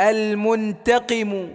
المنتقم.